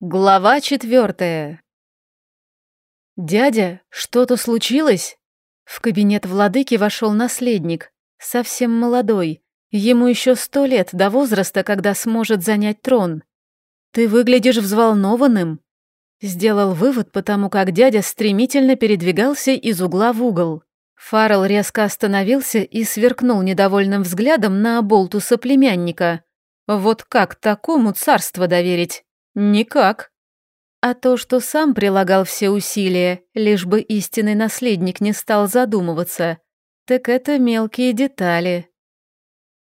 Глава четвертая. «Дядя, что-то случилось?» В кабинет владыки вошел наследник, совсем молодой. Ему еще сто лет до возраста, когда сможет занять трон. «Ты выглядишь взволнованным», — сделал вывод, потому как дядя стремительно передвигался из угла в угол. Фаррелл резко остановился и сверкнул недовольным взглядом на оболтуса племянника. «Вот как такому царство доверить?» Никак. А то, что сам прилагал все усилия, лишь бы истинный наследник не стал задумываться, так это мелкие детали.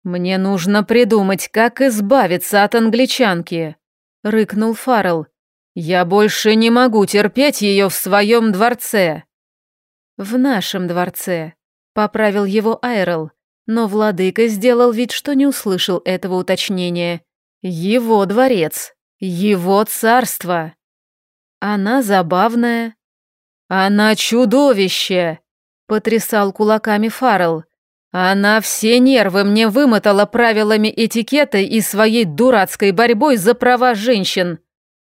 «Мне нужно придумать, как избавиться от англичанки», — рыкнул Фаррелл. «Я больше не могу терпеть ее в своем дворце». «В нашем дворце», — поправил его Айрел, но владыка сделал вид, что не услышал этого уточнения. «Его дворец». Его царство. Она забавная. Она чудовище, потрясал кулаками Фаррелл. Она все нервы мне вымотала правилами этикета и своей дурацкой борьбой за права женщин.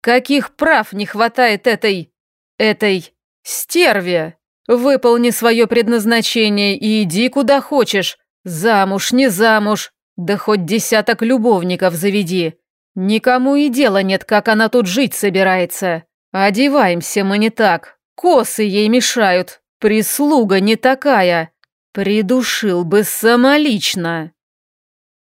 Каких прав не хватает этой... этой... стерве? Выполни свое предназначение и иди куда хочешь. Замуж, не замуж, да хоть десяток любовников заведи. Никому и дела нет, как она тут жить собирается. Одеваемся мы не так, косы ей мешают, прислуга не такая. Придушил бы самолично.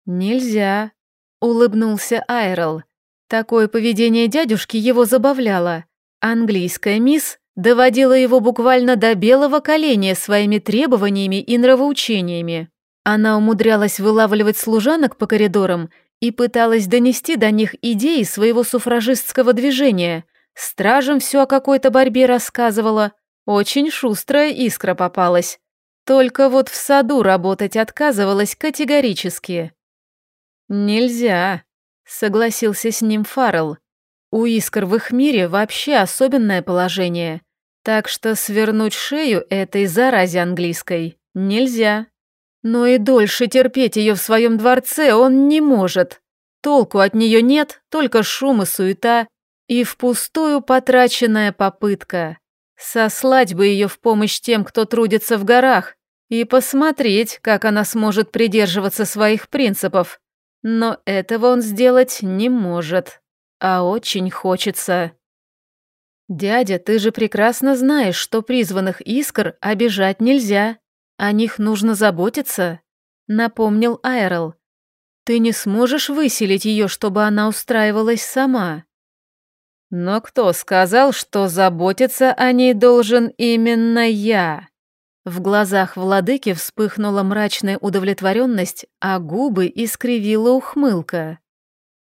Нельзя, улыбнулся Айрел. Такое поведение дядюшки его забавляло. Английская мисс доводила его буквально до белого коленя своими требованиями и нравоучениями. Она умудрялась вылавливать служанок по коридорам и пыталась донести до них идеи своего суфражистского движения. Стражам все о какой-то борьбе рассказывала. Очень шустрая искра попалась. Только вот в саду работать отказывалась категорически. «Нельзя», — согласился с ним Фаррелл. «У искр в их мире вообще особенное положение, так что свернуть шею этой заразе английской нельзя». Но и дольше терпеть ее в своем дворце он не может. Толку от нее нет, только шум и суета, и впустую потраченная попытка. Сослать бы ее в помощь тем, кто трудится в горах, и посмотреть, как она сможет придерживаться своих принципов. Но этого он сделать не может, а очень хочется. «Дядя, ты же прекрасно знаешь, что призванных искр обижать нельзя», о них нужно заботиться, напомнил Айрел. Ты не сможешь выселить ее, чтобы она устраивалась сама. Но кто сказал, что заботиться о ней должен именно я? В глазах владыки вспыхнула мрачная удовлетворенность, а губы искривила ухмылка.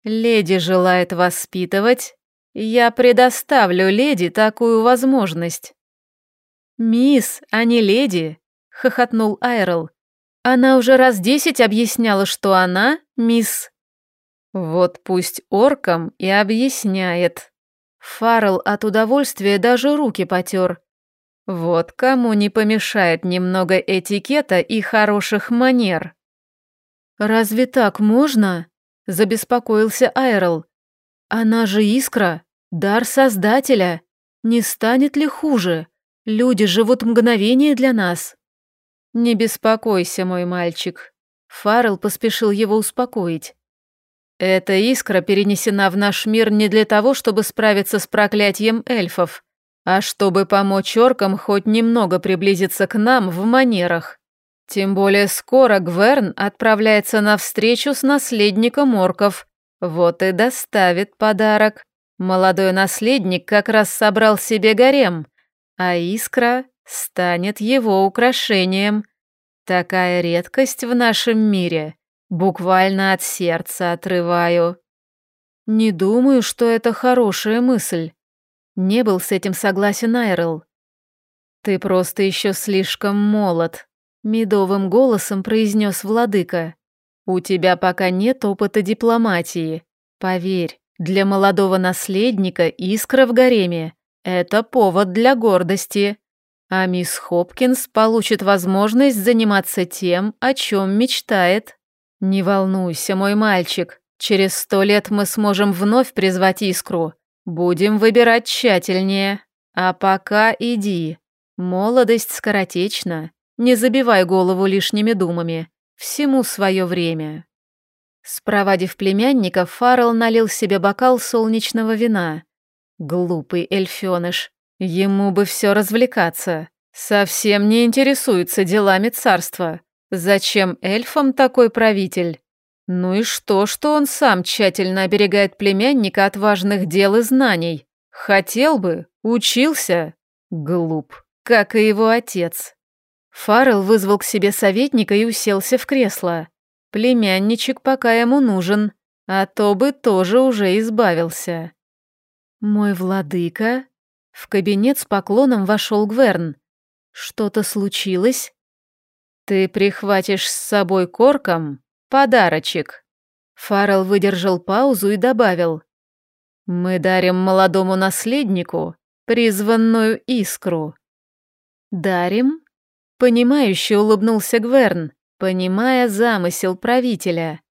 «Леди желает воспитывать. Я предоставлю леди такую возможность». «Мисс, а не леди хохотнул Айрел. Она уже раз десять объясняла, что она мисс. Вот пусть оркам и объясняет. Фаррелл от удовольствия даже руки потер. Вот кому не помешает немного этикета и хороших манер. «Разве так можно?» – забеспокоился Айрел. «Она же искра, дар Создателя. Не станет ли хуже? Люди живут мгновение для нас». «Не беспокойся, мой мальчик», — Фаррелл поспешил его успокоить. «Эта искра перенесена в наш мир не для того, чтобы справиться с проклятием эльфов, а чтобы помочь оркам хоть немного приблизиться к нам в манерах. Тем более скоро Гверн отправляется на встречу с наследником орков, вот и доставит подарок. Молодой наследник как раз собрал себе гарем, а искра станет его украшением. Такая редкость в нашем мире. Буквально от сердца отрываю. Не думаю, что это хорошая мысль. Не был с этим согласен Айрел. Ты просто еще слишком молод, медовым голосом произнес владыка. У тебя пока нет опыта дипломатии. Поверь, для молодого наследника искра в гареме — это повод для гордости а мисс Хопкинс получит возможность заниматься тем, о чем мечтает. Не волнуйся, мой мальчик, через сто лет мы сможем вновь призвать искру. Будем выбирать тщательнее. А пока иди. Молодость скоротечна. Не забивай голову лишними думами. Всему свое время. Спровадив племянника, Фаррелл налил себе бокал солнечного вина. Глупый эльфёныш. Ему бы все развлекаться. Совсем не интересуется делами царства. Зачем эльфам такой правитель? Ну и что, что он сам тщательно оберегает племянника от важных дел и знаний? Хотел бы, учился. Глуп, как и его отец. Фаррелл вызвал к себе советника и уселся в кресло. Племянничек пока ему нужен, а то бы тоже уже избавился. «Мой владыка?» В кабинет с поклоном вошел Гверн. «Что-то случилось?» «Ты прихватишь с собой корком подарочек». Фаррелл выдержал паузу и добавил. «Мы дарим молодому наследнику призванную искру». «Дарим?» Понимающе улыбнулся Гверн, понимая замысел правителя.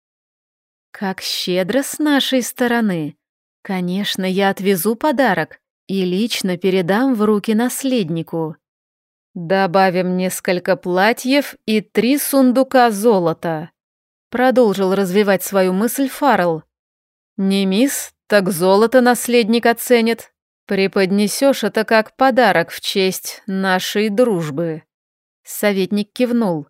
«Как щедро с нашей стороны. Конечно, я отвезу подарок и лично передам в руки наследнику». «Добавим несколько платьев и три сундука золота», продолжил развивать свою мысль Фаррелл. «Не мисс, так золото наследник оценит. Преподнесешь это как подарок в честь нашей дружбы». Советник кивнул.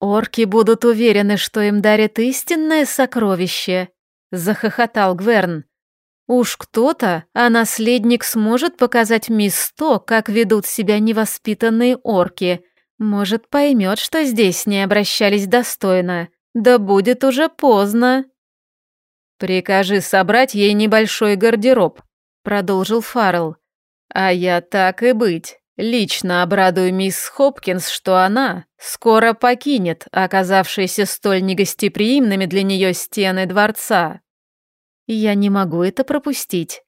«Орки будут уверены, что им дарят истинное сокровище», — захохотал Гверн. Уж кто-то, а наследник сможет показать мисс то, как ведут себя невоспитанные орки. Может, поймет, что здесь не обращались достойно. Да будет уже поздно. «Прикажи собрать ей небольшой гардероб», — продолжил Фаррелл. «А я так и быть. Лично обрадую мисс Хопкинс, что она скоро покинет оказавшиеся столь негостеприимными для нее стены дворца». Я не могу это пропустить.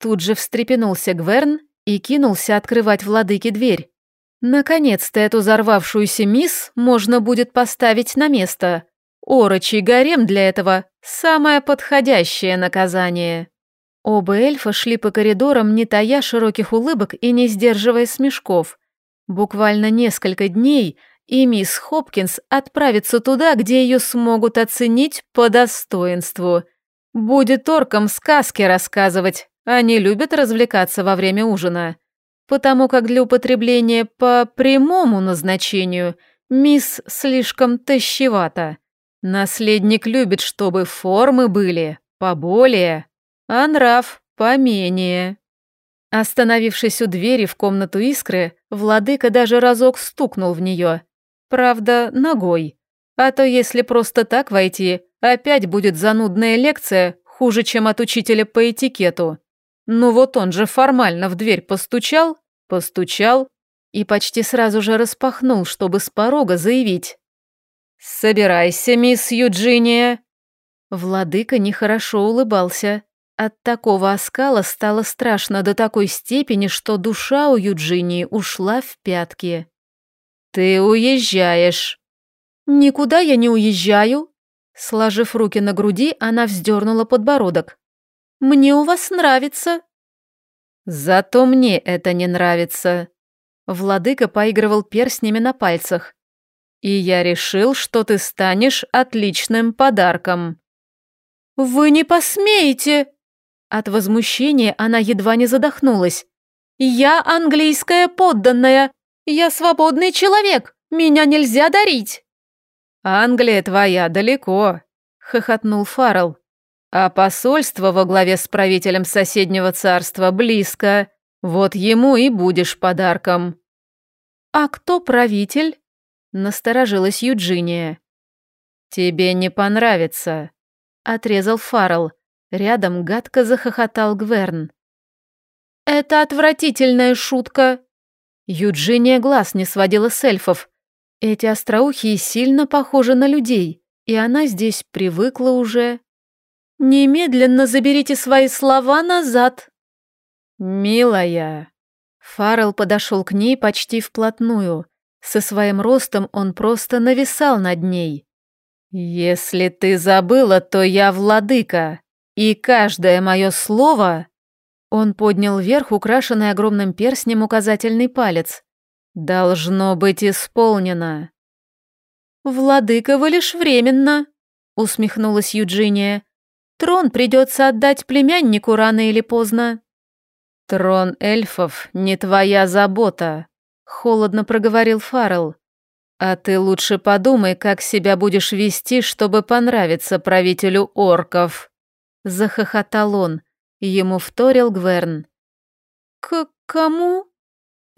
Тут же встрепенулся Гверн и кинулся открывать владыке дверь. Наконец-то эту взорвавшуюся мисс можно будет поставить на место. Орочий гарем для этого – самое подходящее наказание. Оба эльфа шли по коридорам, не тая широких улыбок и не сдерживая смешков. Буквально несколько дней, и мисс Хопкинс отправится туда, где ее смогут оценить по достоинству – Будет оркам сказки рассказывать. Они любят развлекаться во время ужина. Потому как для употребления по прямому назначению мисс слишком тащевата. Наследник любит, чтобы формы были поболее, а нрав поменее. Остановившись у двери в комнату Искры, владыка даже разок стукнул в нее. Правда, ногой. А то если просто так войти, Опять будет занудная лекция, хуже, чем от учителя по этикету. Ну вот он же формально в дверь постучал, постучал и почти сразу же распахнул, чтобы с порога заявить. «Собирайся, мисс Юджиния!» Владыка нехорошо улыбался. От такого оскала стало страшно до такой степени, что душа у Юджинии ушла в пятки. «Ты уезжаешь!» «Никуда я не уезжаю!» Сложив руки на груди, она вздернула подбородок. «Мне у вас нравится». «Зато мне это не нравится». Владыка поигрывал перстнями на пальцах. «И я решил, что ты станешь отличным подарком». «Вы не посмеете!» От возмущения она едва не задохнулась. «Я английская подданная! Я свободный человек! Меня нельзя дарить!» «Англия твоя далеко», — хохотнул Фаррелл. «А посольство во главе с правителем соседнего царства близко. Вот ему и будешь подарком». «А кто правитель?» — насторожилась Юджиния. «Тебе не понравится», — отрезал Фаррелл. Рядом гадко захохотал Гверн. «Это отвратительная шутка!» Юджиния глаз не сводила с эльфов, эти остроухие сильно похожи на людей, и она здесь привыкла уже. Немедленно заберите свои слова назад. Милая. Фаррелл подошел к ней почти вплотную. Со своим ростом он просто нависал над ней. «Если ты забыла, то я владыка, и каждое мое слово...» Он поднял вверх украшенный огромным перстнем указательный палец. «Должно быть исполнено». «Владыка, вы лишь временно», — усмехнулась Юджиния. «Трон придется отдать племяннику рано или поздно». «Трон эльфов не твоя забота», — холодно проговорил Фаррелл. «А ты лучше подумай, как себя будешь вести, чтобы понравиться правителю орков», — захохотал он. Ему вторил Гверн. «К кому?»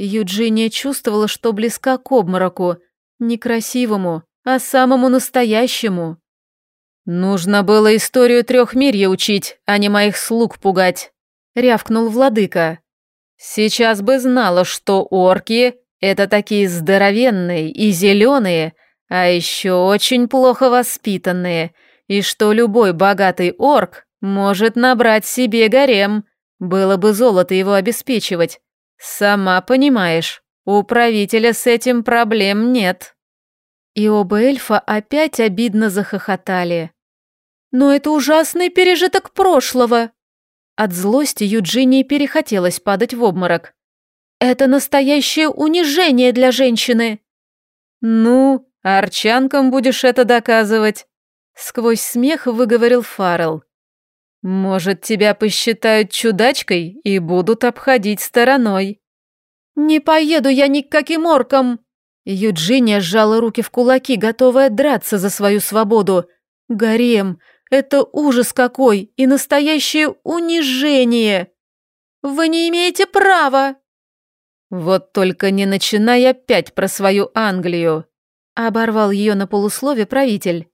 Юджиния чувствовала, что близка к обмороку. Некрасивому, а самому настоящему. «Нужно было историю трехмирья учить, а не моих слуг пугать», — рявкнул владыка. «Сейчас бы знала, что орки — это такие здоровенные и зеленые, а еще очень плохо воспитанные, и что любой богатый орк может набрать себе гарем, было бы золото его обеспечивать. Сама понимаешь, у правителя с этим проблем нет». И оба эльфа опять обидно захохотали. «Но это ужасный пережиток прошлого!» От злости Юджинии перехотелось падать в обморок. «Это настоящее унижение для женщины!» «Ну, арчанкам будешь это доказывать!» Сквозь смех выговорил Фаррелл. «Может, тебя посчитают чудачкой и будут обходить стороной?» «Не поеду я ни к каким оркам!» Юджиния сжала руки в кулаки, готовая драться за свою свободу. «Гарем! Это ужас какой и настоящее унижение! Вы не имеете права!» «Вот только не начинай опять про свою Англию!» Оборвал ее на полуслове правитель.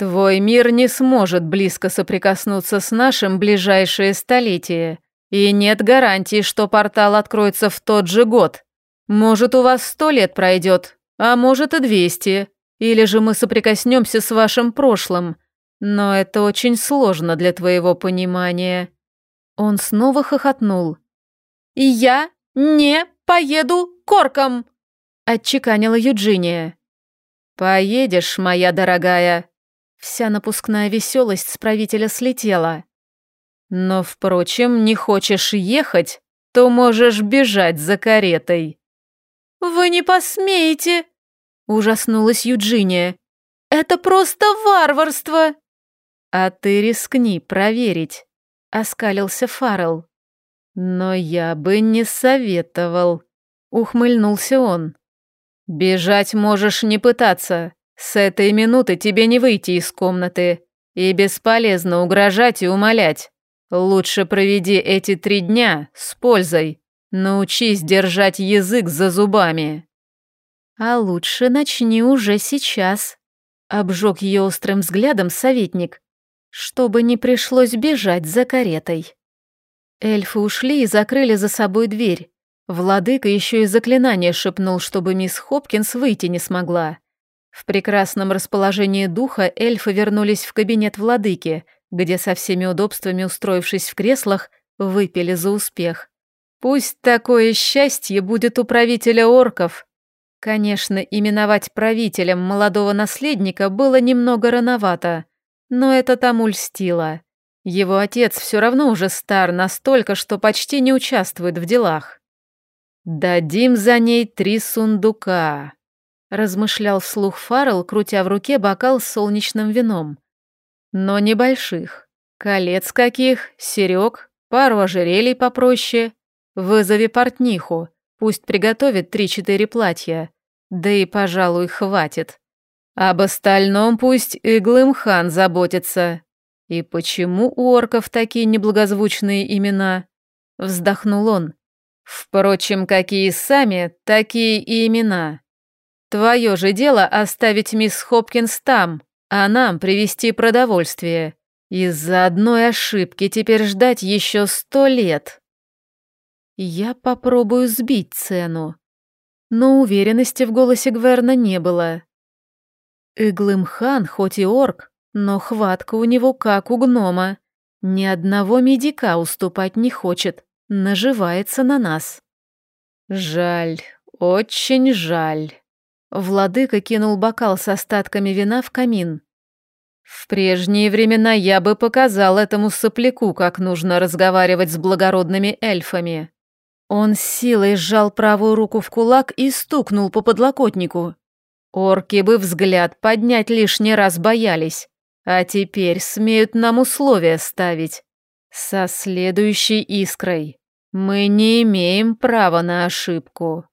«Твой мир не сможет близко соприкоснуться с нашим ближайшее столетие, и нет гарантии, что портал откроется в тот же год. Может, у вас сто лет пройдет, а может и двести, или же мы соприкоснемся с вашим прошлым, но это очень сложно для твоего понимания». Он снова хохотнул. «И я не поеду корком!» Отчеканила Юджиния. «Поедешь, моя дорогая!» Вся напускная веселость с правителя слетела. «Но, впрочем, не хочешь ехать, то можешь бежать за каретой». «Вы не посмеете!» Ужаснулась Юджиния. «Это просто варварство!» «А ты рискни проверить», — оскалился Фаррелл. «Но я бы не советовал», — ухмыльнулся он. «Бежать можешь не пытаться. С этой минуты тебе не выйти из комнаты. И бесполезно угрожать и умолять. Лучше проведи эти три дня с пользой. Научись держать язык за зубами». «А лучше начни уже сейчас», — обжег ее острым взглядом советник чтобы не пришлось бежать за каретой. Эльфы ушли и закрыли за собой дверь. Владыка еще и заклинание шепнул, чтобы мисс Хопкинс выйти не смогла. В прекрасном расположении духа эльфы вернулись в кабинет владыки, где со всеми удобствами устроившись в креслах, выпили за успех. Пусть такое счастье будет у правителя орков. Конечно, именовать правителем молодого наследника было немного рановато, но это тому льстило. Его отец все равно уже стар настолько, что почти не участвует в делах. «Дадим за ней три сундука», — размышлял вслух Фаррелл, крутя в руке бокал с солнечным вином. «Но небольших. Колец каких, серег, пару ожерелий попроще. Вызови портниху, пусть приготовит три-четыре платья. Да и, пожалуй, хватит. Об остальном пусть Иглым-хан заботится. И почему у орков такие неблагозвучные имена? Вздохнул он. Впрочем, какие сами, такие и имена. Твое же дело оставить мисс Хопкинс там, а нам привезти продовольствие. Из-за одной ошибки теперь ждать еще сто лет. Я попробую сбить цену. Но уверенности в голосе Гверна не было. Иглым-хан хоть и орк, но хватка у него как у гнома. Ни одного медика уступать не хочет, наживается на нас. Жаль, очень жаль. Владыка кинул бокал с остатками вина в камин. В прежние времена я бы показал этому сопляку, как нужно разговаривать с благородными эльфами. Он с силой сжал правую руку в кулак и стукнул по подлокотнику. Орки бы взгляд поднять лишний раз боялись, а теперь смеют нам условия ставить. Со следующей искрой. Мы не имеем права на ошибку.